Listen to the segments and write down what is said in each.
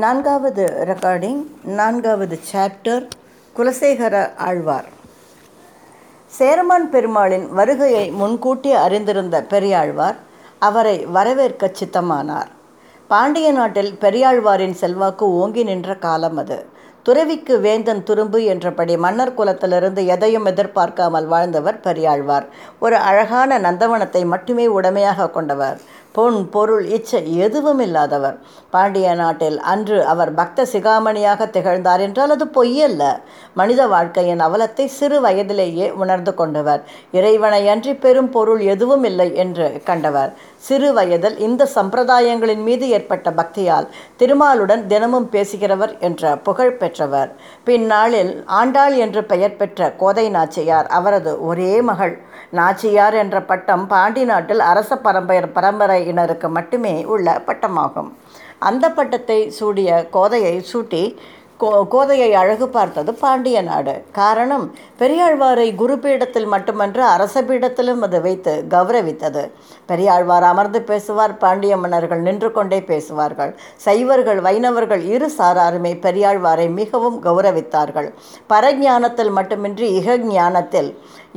நான்காவது ரெக்கார்டிங் நான்காவது சாப்டர் குலசேகர ஆழ்வார். சேரமான் பெருமாளின் வருகையை முன்கூட்டி அறிந்திருந்த பெரியாழ்வார் அவரை வரவேற்க சித்தமானார். பாண்டிய நாட்டில் பெரியாழ்வாரின் செல்வாக்கு ஓங்கி நின்ற காலம் அது. துறவிக்கு வேந்தன் துரும்பு என்றபடி மன்னர் குலத்திலிருந்து எதையும் எதிர்பார்க்காமல் வாழ்ந்தவர் பெரியாழ்வார். ஒரு அழகான நந்தவனத்தை மட்டுமே உடமையாக கொண்டவர். பொன் பொருள் இச்சை எதுவும் இல்லாதவர் பாண்டிய நாட்டில் அன்று அவர் பக்த சிகாமணியாக திகழ்ந்தார் என்றால் அது பொய்யல்ல மனித வாழ்க்கையின் அவலத்தை சிறு வயதிலேயே உணர்ந்து கொண்டவர். இறைவனை அன்றி பெரும் பொருள் எதுவும் இல்லை என்று கண்டவர். சிறு வயதில் இந்த சம்பிரதாயங்களின் மீது ஏற்பட்ட பக்தியால் திருமாலுடன் தினமும் பேசுகிறவர் என்ற புகழ் பெற்றவர். பின்னாளில் ஆண்டாள் என்று பெயர் பெற்ற கோதை நாச்சியார் அவரது ஒரே மகள். நாச்சியார் என்ற பட்டம் பாண்டி நாட்டில் அரச பரம்பரை பரம்பரையினருக்கு மட்டுமே உள்ள பட்டமாகும். அந்த பட்டத்தை சூடிய கோதையை சூட்டி கோ கோதையை அழகு பார்த்தது பாண்டிய நாடு. காரணம் பெரியாழ்வாரை குருபீடத்தில் மட்டுமன்று அரச பீடத்திலும் அது வைத்து கௌரவித்தது. பெரியாழ்வார் அமர்ந்து பேசுவார் பாண்டிய மன்னர்கள் நின்று கொண்டே பேசுவார்கள். சைவர்கள் வைணவர்கள் இரு சாராருமே பெரியாழ்வாரை மிகவும் கௌரவித்தார்கள். பரஞானத்தில் மட்டுமின்றி இக ஞானத்தில்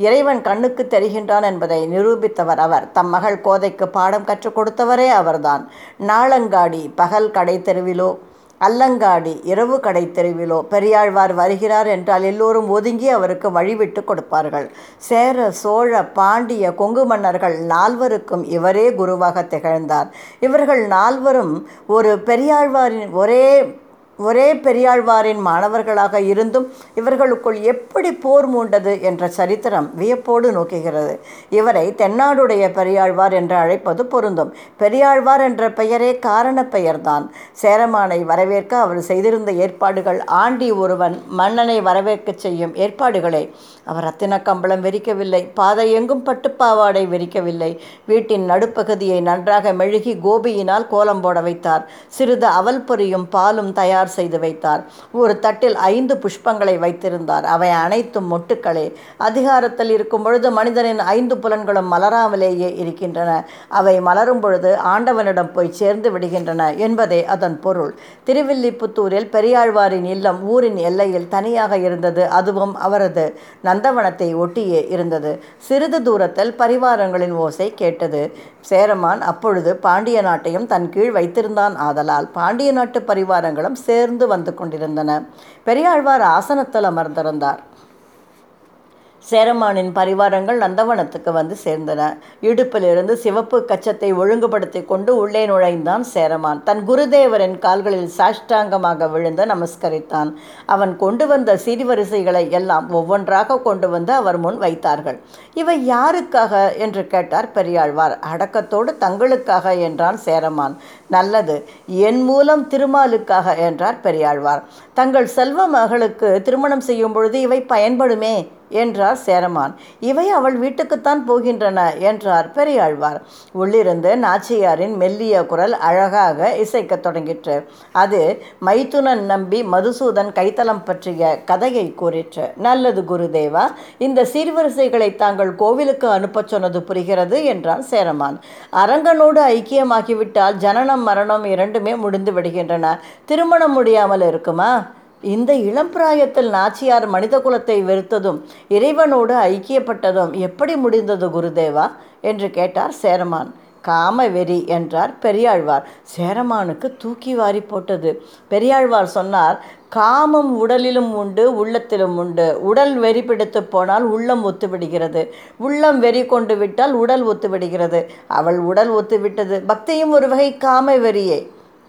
இறைவன் கண்ணுக்கு தெரிகின்றான் என்பதை நிரூபித்தவர் அவர். தம் மகள் கோதைக்கு பாடம் கற்றுக் கொடுத்தவரே அவர்தான். நாளங்காடி பகல் கடை தெருவிலோ அல்லங்காடி இரவு கடை தெருவிலோ பெரியாழ்வார் வருகிறார் என்றால் எல்லோரும் ஒதுங்கி அவருக்கு வழிவிட்டு கொடுப்பார்கள். சேர சோழ பாண்டிய கொங்கு மன்னர்கள் நால்வருக்கும் இவரே குருவாக திகழ்ந்தார். இவர்கள் நால்வரும் ஒரு பெரியாழ்வாரின் ஒரே ஒரே பெரியாழ்வாரின் மாணவர்களாக இருந்தும் இவர்களுக்குள் எப்படி போர் மூண்டது என்ற சரித்திரம் வியப்போடு நோக்குகிறது. இவரை தென்னாடுடைய பெரியாழ்வார் என்று அழைப்பது பொருந்தும். பெரியாழ்வார் என்ற பெயரே காரண பெயர்தான். சேரமானை வரவேற்க அவர் செய்திருந்த ஏற்பாடுகள் ஆண்டி ஒருவன் மன்னனை வரவேற்க செய்யும் ஏற்பாடுகளை. அவர் ரத்தின கம்பளம் வெறிக்கவில்லை பாதை எங்கும் பட்டுப்பாவாடை வெறிக்கவில்லை. வீட்டின் நடுப்பகுதியை நன்றாக மெழுகி கோபியினால் கோலம் போட வைத்தார். சிறிது அவல் பொரியும் பாலும் தயார் தயார் செய்து வைத்தார். ஒரு தட்டில் ஐந்து புஷ்பங்களை வைத்திருந்தார். அவை அனைத்தும் மொட்டுக்களே. அதிகாரத்தில் இருக்கும் பொழுது மனிதனின் ஐந்து புலன்களும் மலராமலேயே இருக்கின்றன. அவை மலரும் பொழுது ஆண்டவனிடம் போய் சேர்ந்து விடுகின்றன என்பதே அதன் பொருள். திருவில்லிபுத்தூரில் பெரியாழ்வாரின் இல்லம் ஊரின் எல்லையில் தனியாக இருந்தது. அதுவும் அவரது நந்தவனத்தை ஒட்டியே இருந்தது. சிறிது தூரத்தில் பரிவாரங்களின் ஓசை கேட்டது. சேரமான் அப்பொழுது பாண்டிய நாட்டையும் தன் கீழ் வைத்திருந்தான் ஆதலால். பாண்டிய நாட்டு பரிவாரங்களும் சேர்ந்து வந்து கொண்டிருந்தன. பெரியாழ்வார் ஆசனத்தில் அமர்ந்திருந்தார். சேரமானின் பரிவாரங்கள் நந்தவனத்துக்கு வந்து சேர்ந்தன. இடுப்பிலிருந்து சிவப்பு கச்சத்தை ஒழுங்குபடுத்தி கொண்டு உள்ளே நுழைந்தான் சேரமான். தன் குருதேவரின் கால்களில் சாஷ்டாங்கமாக விழுந்து நமஸ்கரித்தான். அவன் கொண்டு வந்த சிறிவரிசைகளை எல்லாம் ஒவ்வொன்றாக கொண்டு வந்து அவர் முன் வைத்தார்கள். இவை யாருக்காக? என்று கேட்டார் பெரியாழ்வார். அடக்கத்தோடு தங்களுக்காக என்றான் சேரமான். நல்லது. என் மூலம் திருமாலுக்காக என்றார் பெரியாழ்வார். தங்கள் செல்வ மகளுக்கு திருமணம் செய்யும் பொழுது இவை பயன்படுமே என்றார் சேரமான். இவை அவள் வீட்டுக்குத்தான் போகின்றன என்றார் பெரியாழ்வார். உள்ளிருந்து நாச்சியாரின் மெல்லிய குரல் அழகாக இசைக்கத் தொடங்கிற்று. அது மைத்துனன் நம்பி மதுசூதன் கைத்தலம் பற்றிய கதையை கூறிற்று. நல்லது குருதேவா இந்த சீர்வரிசைகளை தாங்கள் கோவிலுக்கு அனுப்பச் சொன்னது புரிகிறது என்றான் சேரமான். அரங்கனோடு ஐக்கியமாகிவிட்டால் ஜனனம் மரணம் இரண்டுமே முடிந்து விடுகின்றன. திருமணம் முடியாமல் இருக்குமா? இந்த இளம் பிராயத்தில் நாச்சியார் மனித குலத்தை வெறுத்ததும் இறைவனோடு ஐக்கியப்பட்டதும் எப்படி முடிந்தது குருதேவா? என்று கேட்டார் சேரமான். காம வெறி என்றார் பெரியாழ்வார். சேரமானுக்கு தூக்கி வாரி போட்டது. பெரியாழ்வார் சொன்னார் காமம் உடலிலும் உண்டு உள்ளத்திலும் உண்டு. உடல் வெறி பிடித்து போனால் உள்ளம் ஒத்துவிடுகிறது. உள்ளம் வெறி கொண்டு விட்டால் உடல் ஒத்துவிடுகிறது. அவள் உடல் ஒத்துவிட்டது. பக்தியும் ஒரு வகை காம வெறியே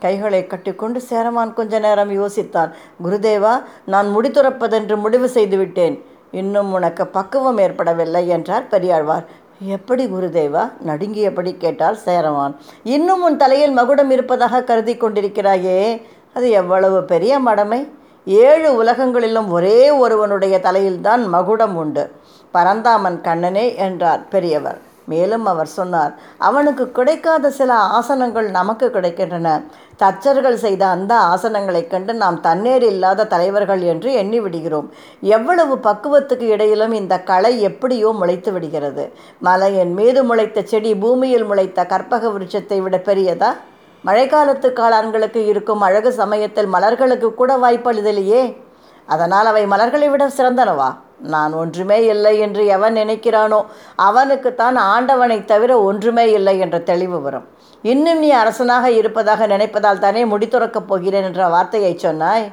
கைகளை கட்டிக்கொண்டு சேரமான் கொஞ்ச நேரம் யோசித்தான். குருதேவா நான் முடித்துறப்பதென்று முடிவு செய்துவிட்டேன். இன்னும் உனக்கு பக்குவம் ஏற்படவில்லை என்றார் பெரியாழ்வார். எப்படி குருதேவா? நடுங்கியபடி கேட்டால் சேரவான் இன்னும் உன் தலையில் மகுடம் இருப்பதாக கருதி கொண்டிருக்கிறாயே. அது எவ்வளவு பெரிய மடமை. ஏழு உலகங்களிலும் ஒரே ஒருவனுடைய தலையில்தான் மகுடம் உண்டு. பரந்தாமன் கண்ணனே என்றார் பெரியவர். மேலும் அவர் சொன்னார் அவனுக்கு கிடைக்காத சில ஆசனங்கள் நமக்கு கிடைக்கின்றன. தச்சர்கள் செய்த அந்த ஆசனங்களைக் கண்டு நாம் தண்ணீர் இல்லாத தலைவர்கள் என்று எண்ணி விடுகிறோம். எவ்வளவு பக்குவத்துக்கு இடையிலும் இந்த களை எப்படியோ முளைத்து விடுகிறது. மலையின் மீது முளைத்த செடி பூமியில் முளைத்த கற்பக விருட்சத்தை விட பெரியதா? மழைக்காலத்து காளான்களுக்கு இருக்கும் அழகு சமயத்தில் மலர்களுக்கு கூட வாய்ப்பளிதலையே. அதனால் அவை மலர்களை விட சிறந்தனவா? நான் ஒன்றுமே இல்லை என்று எவன் நினைக்கிறானோ அவனுக்குத்தான் ஆண்டவனை தவிர ஒன்றுமே இல்லை என்ற தெளிவு வரும். இன்னும் நீ அரசனாக இருப்பதாக நினைப்பதால் தானே முடித்துறக்கப் போகிறேன் என்ற வார்த்தையை சொன்னாய்?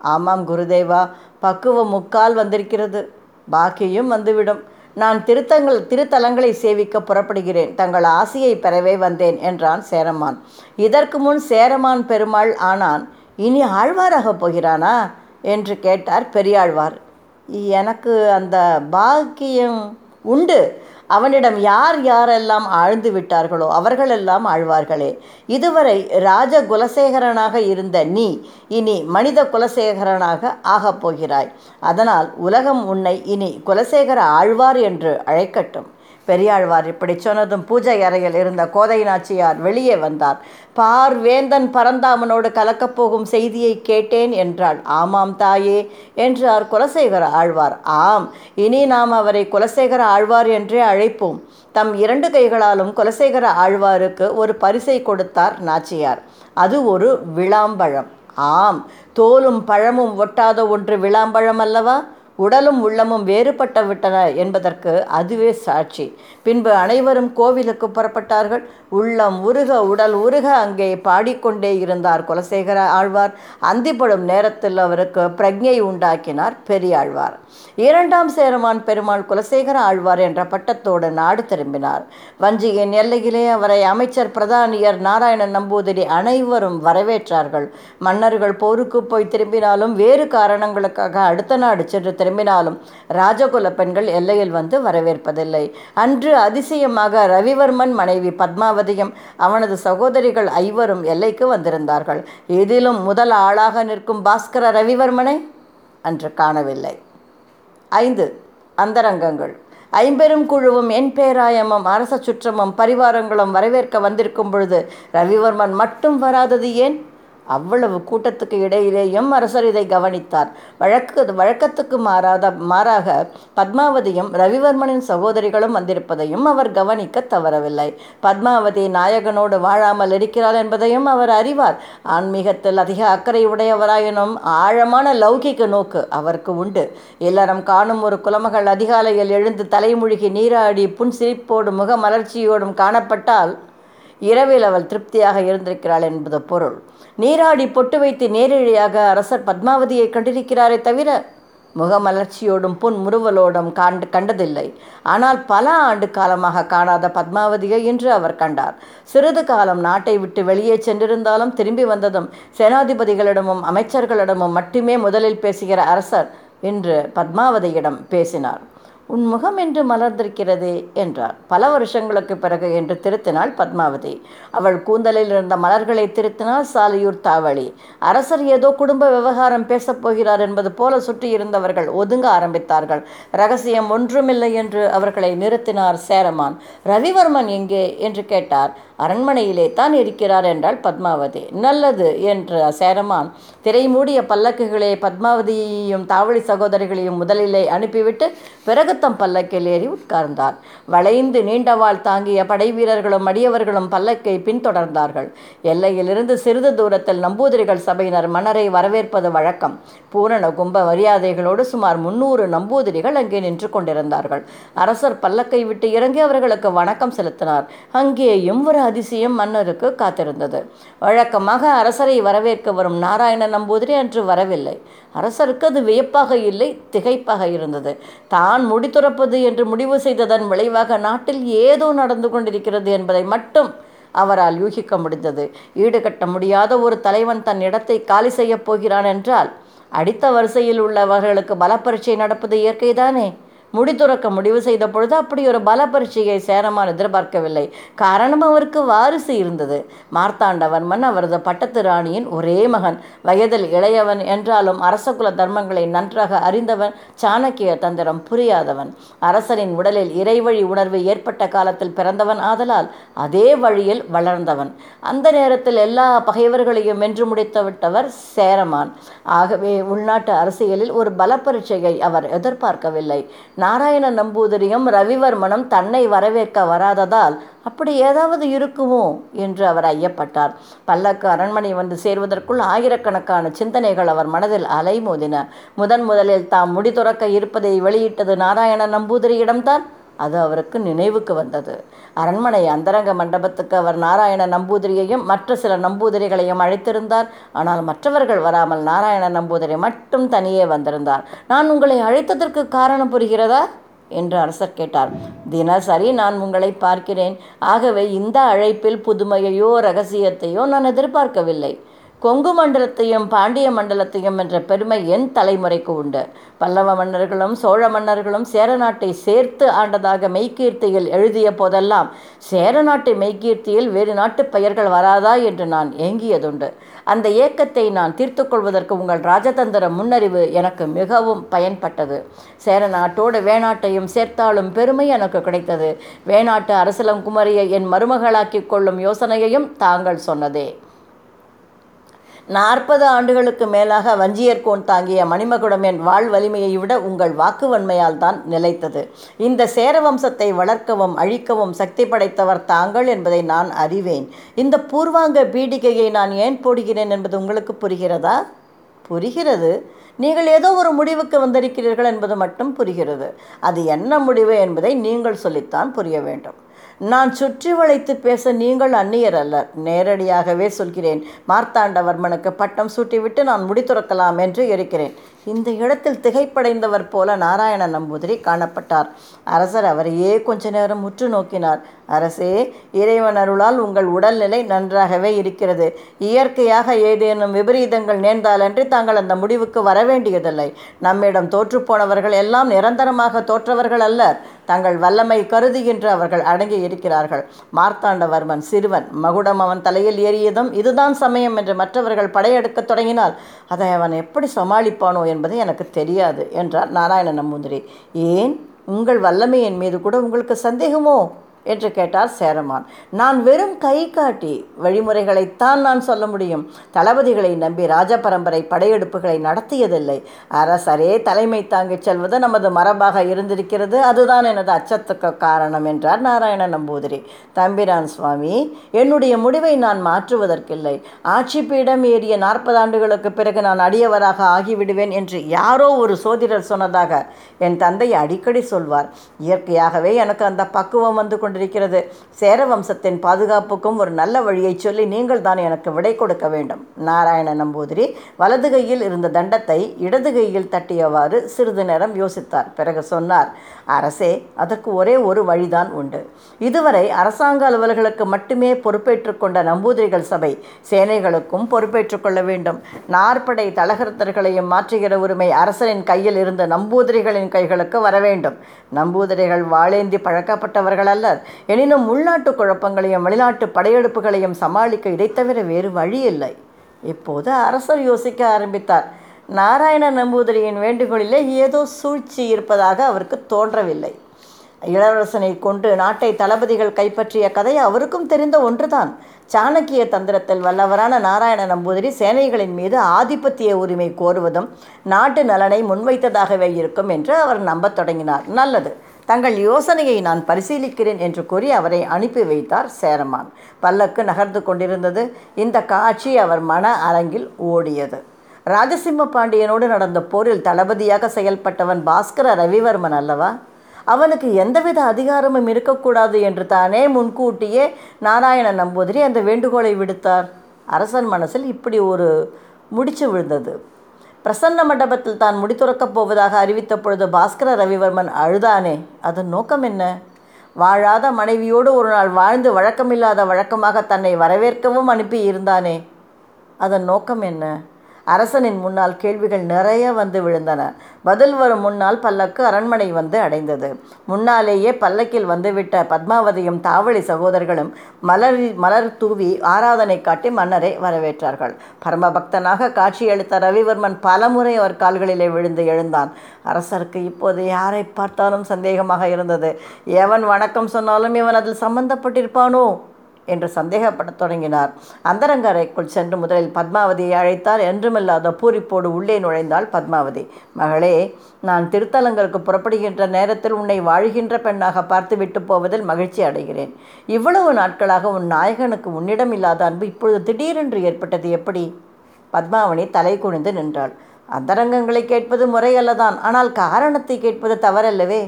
ஆமாம் குருதேவா பக்குவம் முக்கால் வந்திருக்கிறது. பாக்கியும் வந்துவிடும். நான் திருத்தங்கள் திருத்தலங்களை சேவிக்க புறப்படுகிறேன். தங்கள் ஆசையை பெறவே வந்தேன் என்றான் சேரமான். இதற்கு முன் சேரமான் பெருமாள் ஆனான். இனி ஆழ்வாராகப் போகிறானா? என்று கேட்டார் பெரியாழ்வார். எனக்கு அந்த பாக்கியம் உண்டு. அவனிடம் யார் யாரெல்லாம் ஆழ்ந்து விட்டார்களோ அவர்களெல்லாம் ஆழ்வார்களே. இதுவரை ராஜ குலசேகரனாக இருந்த நீ இனி மனித குலசேகரனாக ஆகப் போகிறாய் அதனால் உலகம் உன்னை இனி குலசேகர ஆழ்வார் என்று அழைக்கட்டும். பெரியாழ்வார் இப்படி சொன்னதும் பூஜை அறையில் இருந்த கோதை நாச்சியார் வெளியே வந்தார். பார்வேந்தன் பரந்தாமனோடு கலக்கப் போகும் செய்தியை கேட்டேன் என்றாள். ஆமாம் தாயே என்றார் குலசேகர ஆழ்வார். ஆம் இனி நாம் அவரை குலசேகர ஆழ்வார் என்றே அழைப்போம். தம் இரண்டு கைகளாலும் குலசேகர ஆழ்வாருக்கு ஒரு பரிசை கொடுத்தார் நாச்சியார். அது ஒரு விளாம்பழம். ஆம் தோலும் பழமும் ஒட்டாத ஒன்று விளாம்பழம் அல்லவா? உடலும் உள்ளமும் வேறுபட்டு விட்டன என்பதற்கு அதுவே சாட்சி. பின்பு அனைவரும் கோவிலுக்கு புறப்பட்டார்கள். உள்ளம் உருக உடல் உருக அங்கே பாடிக்கொண்டே இருந்தார் குலசேகர ஆழ்வார். அந்திப்படும் நேரத்தில் அவருக்கு பிரஜை உண்டாக்கினார் பெரியாழ்வார். இரண்டாம் சேரமான் பெருமாள் குலசேகர ஆழ்வார் என்ற பட்டத்தோடு நாடு திரும்பினார். வஞ்சியின் எல்லையிலே அவரை அமைச்சர் பிரதானியர் நாராயணன் நம்பூதிரி அனைவரும் வரவேற்றார்கள். மன்னர்கள் போருக்கு போய் திரும்பினாலும் வேறு காரணங்களுக்காக அடுத்த நாடு சென்று திரும்பினாலும் ராஜகுல பெண்கள் எல்லையில் வந்து வரவேற்பதில்லை. அன்று அதிசயமாக ரவிவர்மன் மனைவி பத்மாவதியும் அவனது சகோதரிகள் ஐவரும் எல்லைக்கு வந்திருந்தார்கள். இதிலும் முதல் ஆளாக நிற்கும் பாஸ்கர ரவிவர்மனை அன்று காணவில்லை. ஐந்து அந்தரங்கங்கள். ஐம்பெரும் குழுவும் என் பேராயமும் அரச சுற்றமும் பரிவாரங்களும் வரவேற்க வந்திருக்கும் பொழுது ரவிவர்மன் மட்டும் வராதது ஏன்? அவ்வளவு கூட்டத்துக்கு இடையிலேயும் அரசர் இதை கவனித்தார். வழக்கு வழக்கத்துக்கு மாறாத மாறாக பத்மாவதியும் ரவிவர்மனின் சகோதரிகளும் வந்திருப்பதையும் அவர் கவனிக்க தவறவில்லை. பத்மாவதி நாயகனோடு வாழாமல் இருக்கிறாள் என்பதையும் அவர் அறிவார். ஆன்மீகத்தில் அதிக அக்கறை உடையவராயினும் ஆழமான லௌகிக நோக்கு அவருக்கு உண்டு. இல்லறம் காணும் ஒரு குலமகள் அதிகாலையில் எழுந்து தலைமுழுகி நீராடி புன்சிரிப்போடும் முக மலர்ச்சியோடும் காணப்பட்டால் இரவில் அவள் திருப்தியாக இருந்திருக்கிறாள் என்பது பொருள். நீராடி பொட்டு வைத்து நேரிழையாக அரசர் பத்மாவதியை கண்டிருக்கிறாரே தவிர முகமலர்ச்சியோடும் புன் முறுவலோடும் காண்டு கண்டதில்லை. ஆனால் பல ஆண்டு காலமாக காணாத பத்மாவதியை இன்று அவர் கண்டார். சிறிது காலம் நாட்டை விட்டு வெளியே சென்றிருந்தாலும் திரும்பி வந்ததும் சேனாதிபதிகளிடமும் அமைச்சர்களிடமும் மட்டுமே முதலில் பேசுகிற அரசர் இன்று பத்மாவதியிடம் பேசினார். உன் முகம் என்று மலர்ந்திருக்கிறது என்றார். பல வருஷங்களுக்கு பிறகு என்று திருத்தினாள் பத்மாவதி. அவள் கூந்தலில் இருந்த மலர்களை திருத்தினாள் சாலையூர் தாவளி. அரசர் ஏதோ குடும்ப விவகாரம் பேசப் போகிறார் என்பது போல சுற்றி இருந்தவர்கள் ஒதுங்க ஆரம்பித்தார்கள். ரகசியம் ஒன்றுமில்லை என்று அவர்களை நிறுத்தினார் சேரமான். ரவிவர்மன் எங்கே? என்று கேட்டார். அரண்மனையிலே தான் இருக்கிறார் என்றாள் பத்மாவதி. நல்லது என்று சேரமான் திரை மூடிய பல்லக்குகளே பத்மாவதியையும் தாவளி சகோதரிகளையும் முதலிலே அனுப்பிவிட்டு பிறகு தம் பல்லக்கில் ஏறி உட்கார்ந்தார். வளைந்து நீண்டவாள் தாங்கிய படை வீரர்களும் அடியவர்களும் பல்லக்கை பின்தொடர்ந்தார்கள். எல்லையிலிருந்து சிறிது தூரத்தில் நம்பூதிரிகள் சபையினர் மன்னரை வரவேற்பது வழக்கம். பூரண கும்ப மரியாதைகளோடு சுமார் முன்னூறு நம்பூதிரிகள் அங்கே நின்று கொண்டிருந்தார்கள். அரசர் பல்லக்கை விட்டு இறங்கி அவர்களுக்கு வணக்கம் செலுத்தினார். அங்கேயும் ஒரு அதிசயம் மன்னருக்கு காத்திருந்தது. வழக்கமாக அரசரை வரவேற்க வரும் நாராயண நம்பூதிரி அன்று வரவில்லை. அரசருக்கு அது வியப்பாக இல்லை திகைப்பாக இருந்தது. தான் முடித்துறப்பது என்று முடிவு செய்ததன் விளைவாக நாட்டில் ஏதோ நடந்து கொண்டிருக்கிறது என்பதை மட்டும் அவரால் யூகிக்க முடிந்தது. ஈடுகட்ட முடியாத ஒரு தலைவன் தன் இடத்தை காலி செய்யப் போகிறான் என்றால் அடித்த வரிசையில் உள்ளவர்களுக்கு பலப்பரீட்சை நடப்பது இயற்கைதானே? முடித்துறக்க முடிவு செய்த பொழுது அப்படி ஒரு பல பரீட்சையை சேரமான் எதிர்பார்க்கவில்லை. காரணம் அவருக்கு வாரிசு இருந்தது. மார்த்தாண்டவர்மன் அவரது பட்டத்து ராணியின் ஒரே மகன். வயதில் இளையவன் என்றாலும் அரசகுல தர்மங்களை நன்றாக அறிந்தவன் சாணக்கிய தந்திரம் புரியாதவன். அரசரின் உடலில் இறைவழி உணர்வு ஏற்பட்ட காலத்தில் பிறந்தவன் ஆதலால் அதே வழியில் வளர்ந்தவன். அந்த நேரத்தில் எல்லா பகைவர்களையும் வென்று முடித்து விட்டவர் சேரமான். ஆகவே உள்நாட்டு அரசியலில் ஒரு பல பரீட்சையை அவர் எதிர்பார்க்கவில்லை. நாராயண நம்பூதிரியும் ரவிவர்மனும் தன்னை வரவேற்க வராததால் அப்படி ஏதாவது இருக்குமோ என்று அவர் ஐயப்பட்டார். பல்லக்கு அரண்மனை வந்து சேர்வதற்குள் ஆயிரக்கணக்கான சிந்தனைகள் அவர் மனதில் அலைமோதின. முதன் முதலில் தாம் முடி துறக்க இருப்பதை வெளியிட்டது நாராயண நம்பூதிரியிடம்தான். அது அவருக்கு நினைவுக்கு வந்தது. அரண்மனை அந்தரங்க மண்டபத்துக்கு அவர் நாராயண நம்பூதிரியையும் மற்ற சில நம்பூதிரிகளையும் அழைத்திருந்தார். ஆனால் மற்றவர்கள் வராமல் நாராயண நம்பூதிரி மட்டும் தனியே வந்திருந்தார். நான் உங்களை அழைத்ததற்கு காரணம் புரிகிறதா? என்று அரசர் கேட்டார். தினசரி நான் உங்களை பார்க்கிறேன். ஆகவே இந்த அழைப்பில் புதுமையையோ ரகசியத்தையோ நான் எதிர்பார்க்கவில்லை. கொங்கு மண்டலத்தையும் பாண்டிய மண்டலத்தையும் என்ற பெருமை என் தலைமுறைக்கு உண்டு. பல்லவ மன்னர்களும் சோழ மன்னர்களும் சேர நாட்டை சேர்த்து ஆண்டதாக மெய்கீர்த்தியில் எழுதிய போதெல்லாம் சேர நாட்டு மெய்கீர்த்தியில் வேறு நாட்டு பெயர்கள் வராதா என்று நான் ஏங்கியதுண்டு. அந்த ஏக்கத்தை நான் தீர்த்து கொள்வதற்கு உங்கள் ராஜதந்திர முன்னறிவு எனக்கு மிகவும் பயன்பட்டது. சேர நாட்டோடு வேணாட்டையும் சேர்த்தாலும் பெருமை எனக்கு கிடைத்தது. வேணாட்டு அரசலங்குமரியை என் மருமகளாக்கிக் கொள்ளும் யோசனையையும் தாங்கள் சொன்னதே. நாற்பது ஆண்டுகளுக்கு மேலாக வஞ்சியர்கோன் தாங்கிய மணிமகுடம் என் வாழ் வலிமையை விட உங்கள் வாக்குவன்மையால் தான் நிலைத்தது. இந்த சேர வம்சத்தை வளர்க்கவும் அழிக்கவும் சக்தி படைத்தவர் தாங்கள் என்பதை நான் அறிவேன். இந்த பூர்வாங்க பீடிகையை நான் ஏன் போடுகிறேன் என்பது உங்களுக்கு புரிகிறதா? புரிகிறது. நீங்கள் ஏதோ ஒரு முடிவுக்கு வந்திருக்கிறீர்கள் என்பது மட்டும் புரிகிறது. அது என்ன முடிவு என்பதை நீங்கள் சொல்லித்தான் புரிய வேண்டும். நான் சுற்றி வளைத்து பேச நீங்கள் அந்நியர் அல்ல நேரடியாகவே சொல்கிறேன் மார்த்தாண்டவர்மனுக்கு பட்டம் சூட்டிவிட்டு நான் முடித்துறக்கலாம் என்று இருக்கிறேன். இந்த இடத்தில் திகைப்படைந்தவர் போல நாராயண நம்பூதிரி காணப்பட்டார். அரசர் அவரையே கொஞ்ச நேரம் உற்று நோக்கினார். அரசே இறைவன் அருளால் உங்கள் உடல்நிலை நன்றாகவே இருக்கிறது. இயற்கையாக ஏதேனும் விபரீதங்கள் நேர்ந்தாலன்றி தாங்கள் அந்த முடிவுக்கு வர வேண்டியதில்லை நம்மிடம் தோற்றுப்போனவர்கள் எல்லாம் நிரந்தரமாக தோற்றவர்கள் அல்ல தங்கள் வல்லமை கருதுகின்ற அவர்கள் அடங்கி இருக்கிறார்கள். மார்த்தாண்டவர்மன் சிறுவன் மகுடம் அவன் தலையில் ஏறியதும் இதுதான் சமயம் என்று மற்றவர்கள் படையெடுக்கத் தொடங்கினால் அதை அவன் எப்படி சமாளிப்பானோ என்பது எனக்கு தெரியாது என்றார் நாராயண நம்பூதிரி. ஏன்? உங்கள் வல்லமையின் மீது கூட உங்களுக்கு சந்தேகமோ? என்று கேட்டார் சேரமான். நான் வெறும் கை காட்டி வழிமுறைகளைத்தான் நான் சொல்ல முடியும். தளபதிகளை நம்பி ராஜபரம்பரை படையெடுப்புகளை நடத்தியதில்லை. அரசரே தலைமை தாங்கிச் செல்வது நமது மரபாக இருந்திருக்கிறது. அதுதான் எனது அச்சத்துக்கு காரணம் என்றார் நாராயண நம்பூதிரி. தம்பிரான் சுவாமி என்னுடைய முடிவை நான் மாற்றுவதற்கில்லை. ஆட்சி பீடம் ஏறிய நாற்பது ஆண்டுகளுக்கு பிறகு நான் அடியவராக ஆகிவிடுவேன் என்று யாரோ ஒரு சோதிடர் சொன்னதாக என் தந்தை அடிக்கடி சொல்வார். இயற்கையாகவே எனக்கு அந்த பக்குவம் வந்து கொண்டு கொண்டிருக்கிறது. சேர வம்சத்தின் பாதுகாப்புக்கும் ஒரு நல்ல வழியை சொல்லி நீங்கள் தான் எனக்கு விடை கொடுக்க வேண்டும். நாராயண நம்பூதிரி வலது கையில் இருந்த தண்டத்தை இடது கையில் தட்டியவாறு சிறிது நேரம் யோசித்தார். பிறகு சொன்னார் அரசே அதற்கு ஒரே ஒரு வழிதான் உண்டு. இதுவரை அரசாங்க அலுவல்களுக்கு மட்டுமே பொறுப்பேற்றுக் கொண்ட நம்பூதிரிகள் சபை சேனைகளுக்கும் பொறுப்பேற்றுக் கொள்ள வேண்டும். நாற்படை தலகர்த்தர்களையும் மாற்றுகிற உரிமை அரசரின் கையில் இருந்த நம்பூதிரிகளின் கைகளுக்கு வர வேண்டும். நம்பூதிரிகள் வாழேந்தி பழக்கப்பட்டவர்கள் அல்லர். எனினும் உள்நாட்டு குழப்பங்களையும் வெளிநாட்டு படையெடுப்புகளையும் சமாளிக்க இதைத் தவிர வேறு வழி இல்லை இப்போது அரசர் யோசிக்க ஆரம்பித்தார். நாராயண நம்பூதிரியின் வேண்டுகோளிலே ஏதோ சூழ்ச்சி இருப்பதாக அவருக்கு தோன்றவில்லை. இளவரசனை கொண்டு நாட்டை தளபதிகள் கைப்பற்றிய கதை அவருக்கும் தெரிந்த ஒன்றுதான். சாணக்கிய தந்திரத்தில் வல்லவரான நாராயண நம்பூதிரி சேனைகளின் மீது ஆதிபத்திய உரிமை கோருவதும் நாட்டு நலனை முன்வைத்ததாகவே இருக்கும் என்று அவர் நம்பத் தொடங்கினார். நல்லது. தங்கள் யோசனையை நான் பரிசீலிக்கிறேன் என்று கூறி அவரை அனுப்பி வைத்தார் சேரமான். பல்லக்கு நகர்ந்து கொண்டிருந்தது. இந்த காட்சி அவர் மன அரங்கில் ஓடியது. ராஜசிம்ம பாண்டியனோடு நடந்த போரில் தளபதியாக செயல்பட்டவன் பாஸ்கர ரவிவர்மன் அல்லவா? அவனுக்கு எந்தவித அதிகாரமும் இருக்கக்கூடாது என்று தானே முன்கூட்டியே நாராயண நம்பூதிரி அந்த வேண்டுகோளை விடுத்தார். அரசன் மனசில் இப்படி ஒரு முடிச்சு விழுந்தது. பிரசன்ன மண்டபத்தில் தான் முடித்துறக்கப் போவதாக அறிவித்த பொழுது பாஸ்கர ரவிவர்மன் அழுதானே? அதன் நோக்கம் என்ன? வாழாத மனைவியோடு ஒரு நாள் வாழ்ந்து வழக்கமில்லாத வழக்கமாக தன்னை வரவேற்கவும் அனுப்பி இருந்தானே அதன் நோக்கம் என்ன? அரசனின் முன்னால் கேள்விகள் நிறைய வந்து விழுந்தன. பதில் வரும் முன்னால் பல்லக்கு அரண்மனை வந்து அடைந்தது. முன்னாலேயே பல்லக்கில் வந்துவிட்ட பத்மாவதியும் தாவளி சகோதரர்களும் மலர் மலர் தூவி ஆராதனை காட்டி மன்னரை வரவேற்றார்கள். பரமபக்தனாக காட்சியளித்த ரவிவர்மன் பலமுறை அவர் கால்களிலே விழுந்து எழுந்தான். அரசருக்கு இப்போது யாரை பார்த்தாலும் சந்தேகமாக இருந்தது. எவன் வணக்கம் சொன்னாலும் இவன் அதில் சம்பந்தப்பட்டிருப்பானோ? என்று சந்தேகப்படத் தொடங்கினார். அந்தரங்க அறைக்குள் சென்று முதலில் பத்மாவதியை அழைத்தார். என்றுமில்லாத பூரிப்போடு உள்ளே நுழைந்தாள் பத்மாவதி. மகளே நான் திருத்தலங்களுக்கு புறப்படுகின்ற நேரத்தில் உன்னை வாழ்கின்ற பெண்ணாக பார்த்து விட்டு போவதில் மகிழ்ச்சி அடைகிறேன். இவ்வளவு நாட்களாக உன் நாயகனுக்கு உன்னிடம் இல்லாத அன்பு இப்பொழுது திடீரென்று ஏற்பட்டது எப்படி? பத்மாவணி தலை குனிந்து நின்றாள். அந்தரங்கங்களை கேட்பது முறையல்லதான். ஆனால் காரணத்தை கேட்பது தவறல்லவே?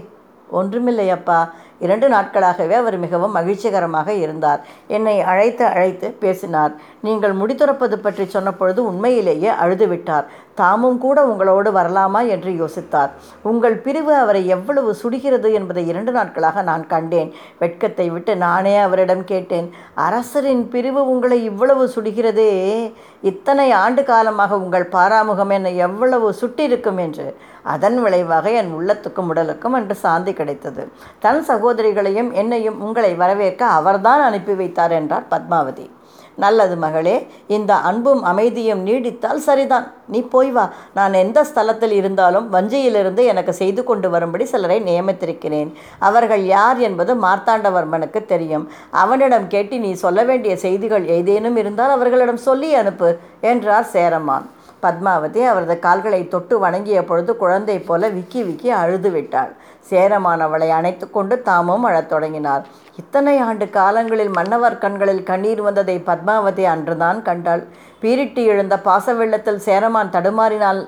ஒன்றுமில்லையப்பா. இரண்டு நாட்களாகவே அவர் மிகவும் மகிழ்ச்சிகரமாக இருந்தார். என்னை அழைத்து அழைத்து பேசினார். நீங்கள் முடித்துறப்பது பற்றி சொன்னபொழுது உண்மையிலேயே அழுதுவிட்டார். தாமும் கூட உங்களோடு வரலாமா என்று யோசித்தார். உங்கள் பிரிவு அவரை எவ்வளவு சுடுகிறது என்பதை இரண்டு நாட்களாக நான் கண்டேன். வெட்கத்தை விட்டு நானே அவரிடம் கேட்டேன் அரசரின் பிரிவு உங்களை இவ்வளவு சுடுகிறதே இத்தனை ஆண்டு காலமாக உங்கள் பாராமுகம் என்னை எவ்வளவு சுட்டிருக்கும் என்று. அதன் விளைவாக என் உள்ளத்துக்கும் உடலுக்கும் அன்று சாந்தி கிடைத்தது. தன் சகோதரிகளையும் என்னையும் உங்களை வரவேற்க அவர்தான் அனுப்பி வைத்தார் என்றார் பத்மாவதி. நல்லது மகளே இந்த அன்பும் அமைதியும் நீடித்தால் சரிதான். நீ போய் வா. நான் எந்த ஸ்தலத்தில் இருந்தாலும் வஞ்சியிலிருந்து எனக்கு செய்து கொண்டு வரும்படி சிலரை நியமித்திருக்கிறேன். அவர்கள் யார் என்பது மார்த்தாண்டவர்மனுக்கு தெரியும். அவனிடம் கேட்டு நீ சொல்ல வேண்டிய செய்திகள் ஏதேனும் இருந்தால் அவர்களிடம் சொல்லி அனுப்பு என்றார் சேரமான் பத்மாவதி அவரது கால்களை தொட்டு வணங்கிய பொழுது குழந்தை போல விக்கி விக்கி அழுது விட்டாள். சேரமான் அவளை அணைத்து கொண்டு தாமும் அழத் தொடங்கினார். இத்தனை ஆண்டு காலங்களில் மன்னவர் கண்களில் கண்ணீர் வந்ததை பத்மாவதி அன்றுதான் கண்டாள். பீரிட்டு எழுந்த பாச வெள்ளத்தில் சேரமான் தடுமாறினால்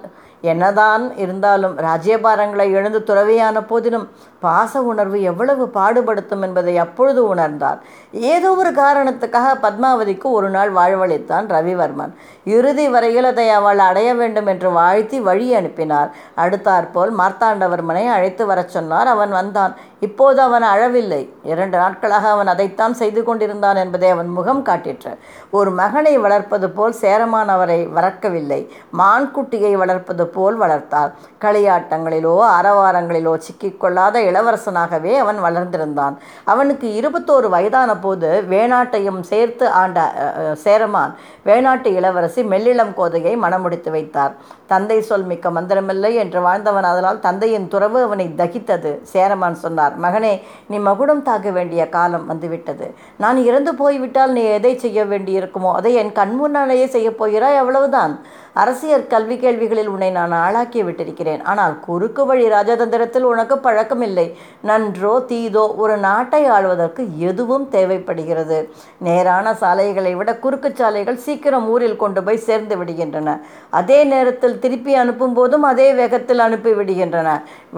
என்னதான் இருந்தாலும் ராஜ்யபாரங்களை எழுந்து துறவியான போதிலும் பாச உணர்வு எவ்வளவு பாடுபடுத்தும் என்பதை அப்பொழுது உணர்ந்தார். ஏதோ ஒரு காரணத்துக்காக பத்மாவதிக்கு ஒரு நாள் வாழ்வளித்தான் ரவிவர்மன். இறுதி வரையில் அதை அவள் அடைய வேண்டும் என்று வாழ்த்தி வழி அனுப்பினார் அடுத்தாற்போல் மார்த்தாண்டவர்மனை அழைத்து வரச் சொன்னார். அவன் வந்தான். இப்போது அவன் அழவில்லை. இரண்டு நாட்களாக அவன் அதைத்தான் செய்து கொண்டிருந்தான் என்பதை அவன் முகம் காட்டிற்று. ஒரு மகனை வளர்ப்பது போல் சேரமான் அவரை வளர்க்கவில்லை மான்குட்டியை வளர்ப்பது போல் வளர்த்தார் களியாட்டங்களிலோ அறவாரங்களிலோ சிக்கிக்கொள்ளாத இளவரசனாகவே அவன் வளர்ந்திருந்தான். அவனுக்கு இருபத்தோரு வயதான போது வேணாட்டையும் சேர்த்து ஆண்ட சேரமான் வேணாட்டு இளவரசன் இளவரசி மெல்லிளம் கோதையை மணமுடித்து வைத்தார். தந்தை சொல் மிக்க மந்திரமில்லை என்று வாழ்ந்தவன் அதனால் தந்தையின் துறவு அவனை தகித்தது சேரமான் சொன்னார். மகனே நீ மகுடம் தாக்க வேண்டிய காலம் வந்துவிட்டது. நான் இறந்து போய்விட்டால் நீ எதை செய்ய வேண்டியிருக்குமோ அதை என் கண் முன்னாலேயே செய்யப் போகிறாய் அவ்வளவுதான். அரசியல் கல்வி கேள்விகளில் உன்னை நான் ஆளாக்கி விட்டிருக்கிறேன். ஆனால் குறுக்கு வழி ராஜதந்திரத்தில் உனக்கு பழக்கமில்லை. நன்றோ தீதோ ஒரு நாட்டை ஆள்வதற்கு எதுவும் தேவைப்படுகிறது. நேரான சாலைகளை விட குறுக்கு சாலைகள் சீக்கிரம் ஊரில் கொண்டு போய் சேர்ந்து விடுகின்றன. அதே நேரத்தில் திருப்பி அனுப்பும் போதும் அதே வேகத்தில் அனுப்பி விடுகின்றன.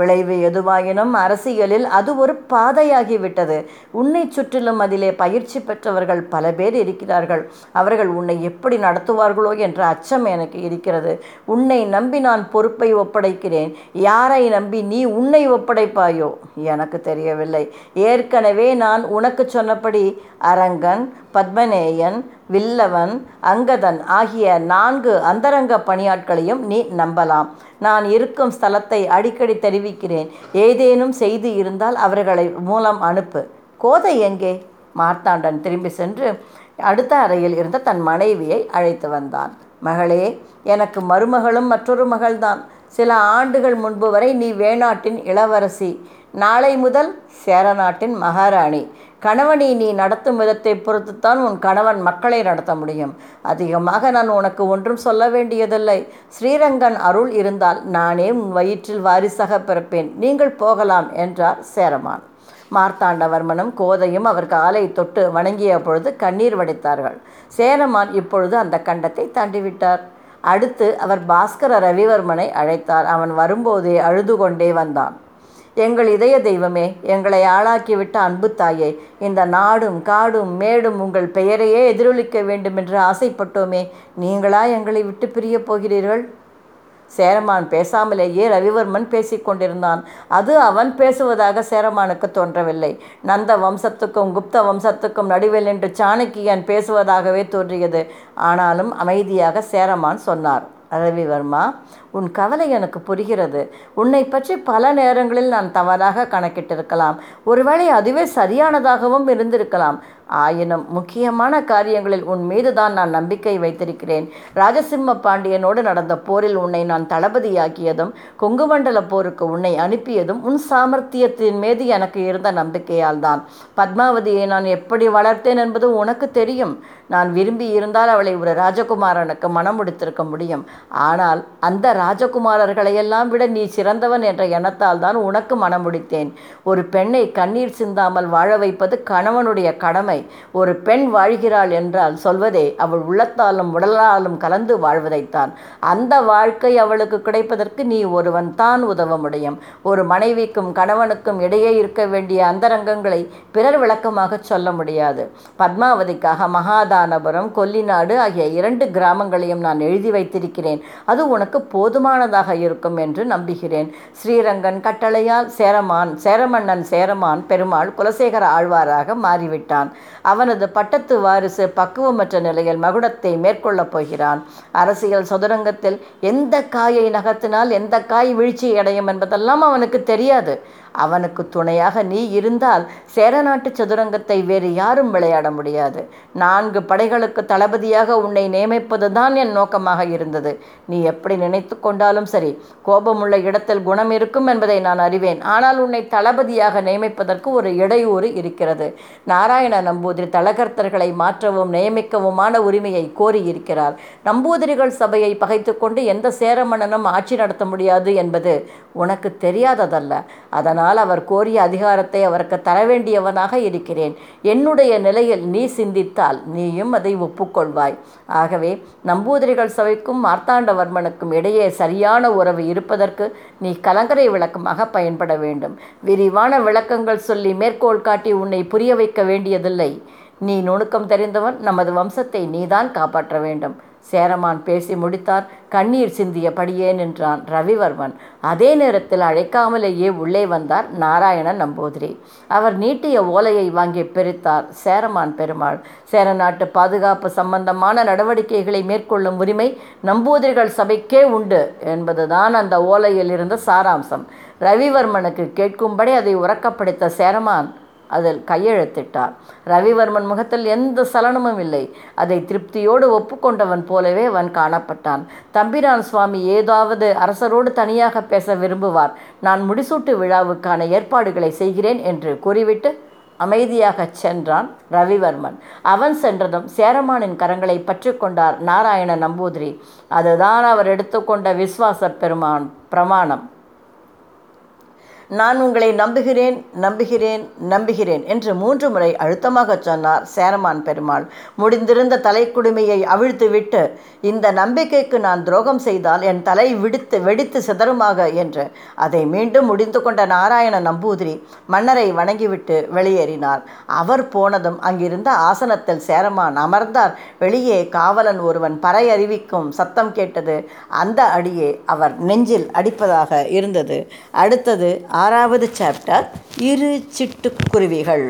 விளைவு எதுவாயினும் அரசியலில் அது ஒரு பாதையாகிவிட்டது உன்னை சுற்றிலும் அதிலே பயிற்சி பெற்றவர்கள் பல பேர் இருக்கிறார்கள். அவர்கள் உன்னை எப்படி நடத்துவார்களோ என்ற அச்சம் எனக்கு இருக்கிறது. உன்னை நம்பி நான் பொறுப்பை ஒப்படைக்கிறேன். யாரை நம்பி நீ உன்னை ஒப்படைப்பாயோ? எனக்கு தெரியவில்லை. ஏற்கனவே நான் உனக்கு சொன்னபடி அரங்கன் பத்மநேயன் வில்லவன் அங்கதன் ஆகிய நான்கு அந்தரங்க பணியாட்களையும் நீ நம்பலாம். நான் இருக்கும் ஸ்தலத்தை அடிக்கடி தெரிவிக்கிறேன். ஏதேனும் செய்தி இருந்தால் அவர்களை மூலம் அனுப்பு. கோதை எங்கே? மார்த்தாண்டன் திரும்பி சென்று அடுத்த அறையில் இருந்த தன் மனைவியை அழைத்து வந்தான். மகளே எனக்கு மருமகளும் மற்றொரு மகள்தான். சில ஆண்டுகள் முன்பு வரை நீ வேணாட்டின் இளவரசி. நாளை முதல் சேர நாட்டின் மகாராணி. கணவனை நீ நடத்தும் விதத்தை பொறுத்துத்தான் உன் கணவன் மக்களை நடத்த முடியும். அதிகமாக நான் உனக்கு ஒன்றும் சொல்ல வேண்டியதில்லை. ஸ்ரீரங்கன் அருள் இருந்தால் நானே உன் வயிற்றில் வாரிசாக பிறப்பேன். நீங்கள் போகலாம் என்றார் சேரமான். மார்த்தாண்டவர்மனும் கோதையும் அவர் காலை தொட்டு வணங்கிய பொழுது கண்ணீர் வடித்தார்கள். சேரமான் இப்பொழுது அந்த கண்டத்தை தாண்டிவிட்டார். அடுத்து அவர் பாஸ்கர ரவிவர்மனை அழைத்தார். அவன் வரும்போதே அழுது கொண்டே வந்தான். எங்கள் இதய தெய்வமே எங்களை ஆளாக்கிவிட்ட அன்பு தாயே இந்த நாடும் காடும் மேடும் உங்கள் பெயரையே எதிரொலிக்க வேண்டுமென்று ஆசைப்பட்டோமே நீங்களா எங்களை விட்டு பிரியப் போகிறீர்கள்? சேரமான் பேசாமலேயே ரவிவர்மன் பேசிக்கொண்டிருந்தான். அது அவன் பேசுவதாக சேரமானுக்கு தோன்றவில்லை. நந்த வம்சத்துக்கும் குப்த வம்சத்துக்கும் நடுவில் என்று சாணக்கியன் பேசுவதாகவே தோன்றியது. ஆனாலும் அமைதியாக சேரமான் சொன்னார் ரவிவர்மா உன் கவலை எனக்கு புரிகிறது. உன்னை பற்றி பல நேரங்களில் நான் தவறாக கணக்கிட்டிருக்கலாம். ஒருவேளை அதுவே சரியானதாகவும் இருந்திருக்கலாம். ஆயினும் முக்கியமான காரியங்களில் உன் மீதுதான் நான் நம்பிக்கை வைத்திருக்கிறேன். ராஜசிம்ம பாண்டியனோடு நடந்த போரில் உன்னை நான் தளபதியாக்கியதும் கொங்குமண்டல போருக்கு உன்னை அனுப்பியதும் உன் சாமர்த்தியத்தின் மீது எனக்கு இருந்த நம்பிக்கையால் தான் பத்மாவதியை நான் எப்படி வளர்த்தேன் என்பது உனக்கு தெரியும். நான் விரும்பி இருந்தால் அவளை ஒரு ராஜகுமாரனுக்கு மனம் முடித்திருக்க முடியும். ஆனால் அந்த ராஜகுமாரர்களையெல்லாம் விட நீ சிறந்தவன் என்ற எண்ணத்தால் தான் உனக்கு மனம் முடித்தேன். ஒரு பெண்ணை கண்ணீர் சிந்தாமல் வாழ வைப்பது கணவனுடைய கடமை. ஒரு பெண் வாழ்கிறாள் என்றால் சொல்வதே அவள் உள்ளத்தாலும் உடலாலும் கலந்து வாழ்வதைத்தான். அந்த வாழ்க்கை அவளுக்கு கிடைப்பதற்கு நீ ஒருவன் தான் உதவ முடியும். ஒரு மனைவிக்கும் கணவனுக்கும் இடையே இருக்க வேண்டிய அந்தரங்கங்களை பிறர் விளக்கமாக சொல்ல முடியாது. பத்மாவதிக்காக மகாதானபுரம் கொல்லிநாடு ஆகிய இரண்டு கிராமங்களையும் நான் எழுதி வைத்திருக்கிறேன். அது உனக்கு போதுமானதாக இருக்கும் என்று நம்புகிறேன். ஸ்ரீரங்கன் கட்டளையால் சேரமான் சேரமன்னன் சேரமான் பெருமாள் குலசேகர ஆழ்வாராக மாறிவிட்டான். அவனது பட்டத்து வாரிசு பக்குவமற்ற நிலையில் மகுடத்தை மேற்கொள்ளப் போகிறான். அரசியல் சதுரங்கத்தில் எந்த காயை நகர்த்தினால் எந்த காய் வீழ்ச்சி அடையும் என்பதெல்லாம் அவனுக்கு தெரியாது. அவனுக்கு துணையாக நீ இருந்தால் சேரநாட்டு சதுரங்கத்தை வேறு யாரும் விளையாட முடியாது. நான்கு படைகளுக்கு தளபதியாக உன்னை நியமிப்பது தான் என் நோக்கமாக இருந்தது. நீ எப்படி நினைத்து கொண்டாலும் சரி கோபமுள்ள இடத்தில் குணம் இருக்கும் என்பதை நான் அறிவேன். ஆனால் உன்னை தளபதியாக நியமிப்பதற்கு ஒரு இடையூறு இருக்கிறது. நாராயண நம்பூதிரி தலகர்த்தர்களை மாற்றவும் நியமிக்கவுமான உரிமையை கோரி இருக்கிறார் நம்பூதிரிகள் சபையை பகைத்து கொண்டு எந்த சேரமன்னனும் ஆட்சி நடத்த முடியாது என்பது உனக்கு தெரியாததல்ல. அதனால் அவர் கோரிய அதிகாரத்தை அவருக்கு தர வேண்டியவனாக இருக்கிறேன். என்னுடைய நிலையில் நீ சிந்தித்தால் நீயும் அதை ஒப்புக்கொள்வாய். ஆகவே நம்பூதிரிகள் சபைக்கும் மார்த்தாண்டவர்மனுக்கும் இடையே சரியான உறவு இருப்பதற்கு நீ கலங்கரை விளக்கமாக பயன்பட வேண்டும். விரிவான விளக்கங்கள் சொல்லி மேற்கோள் காட்டி உன்னை புரிய வைக்க வேண்டியதில்லை. நீ நுணுக்கம் தெரிந்தவன் நமது வம்சத்தை நீதான் காப்பாற்ற வேண்டும். சேரமான் பேசி முடித்தார். கண்ணீர் சிந்தியபடியே நின்றான் ரவிவர்மன். அதே நேரத்தில் அழைக்காமலேயே உள்ளே வந்தார் நாராயண நம்பூதிரி. அவர் நீட்டிய ஓலையை வாங்கி பிரித்தார் சேரமான் பெருமாள். சேரநாட்டு பாதுகாப்பு சம்பந்தமான நடவடிக்கைகளை மேற்கொள்ளும் உரிமை நம்பூதிரிகள் சபைக்கே உண்டு என்பதுதான் அந்த ஓலையில் இருந்த சாராம்சம். ரவிவர்மனுக்கு கேட்கும்படி அதை உறக்கப்படுத்த சேரமான் அதில் கையெழுத்திட்டார். ரவிவர்மன் முகத்தில் எந்த சலனமும் இல்லை. அதை திருப்தியோடு ஒப்புக்கொண்டவன் போலவே அவன் காணப்பட்டான். தம்பிரான் சுவாமி ஏதாவது அரசரோடு தனியாக பேச விரும்புவார். நான் முடிசூட்டு விழாவுக்கான ஏற்பாடுகளை செய்கிறேன் என்று கூறிவிட்டு அமைதியாகச் சென்றான் ரவிவர்மன். அவன் சென்றதும் சேரமானின் கரங்களை பற்றி கொண்டார் நாராயண நம்பூதிரி. அதுதான் அவர் எடுத்துக்கொண்ட விஸ்வாச பெருமான் பிரமாணம். நான் உங்களை நம்புகிறேன் நம்புகிறேன் நம்புகிறேன் என்று மூன்று முறை அழுத்தமாக சொன்னார் சேரமான் பெருமாள். முடிந்திருந்த தலைக்குடுமையை அவிழ்த்துவிட்டு இந்த நம்பிக்கைக்கு நான் துரோகம் செய்தால் என் தலை விடுத்து வெடித்து சிதறுமாக என்று. அதை மீண்டும் முடிந்து கொண்ட நாராயண நம்பூதிரி மன்னரை வணங்கிவிட்டு வெளியேறினார். அவர் போனதும் அங்கிருந்த ஆசனத்தில் சேரமான் அமர்ந்தார். வெளியே காவலன் ஒருவன் பறை அறிவிக்கும் சத்தம் கேட்டது. அந்த அடியே அவர் நெஞ்சில் அடிப்பதாக இருந்தது. அடுத்தது ஆறாவது சாப்டர் இரு சிட்டுக்குருவிகள்.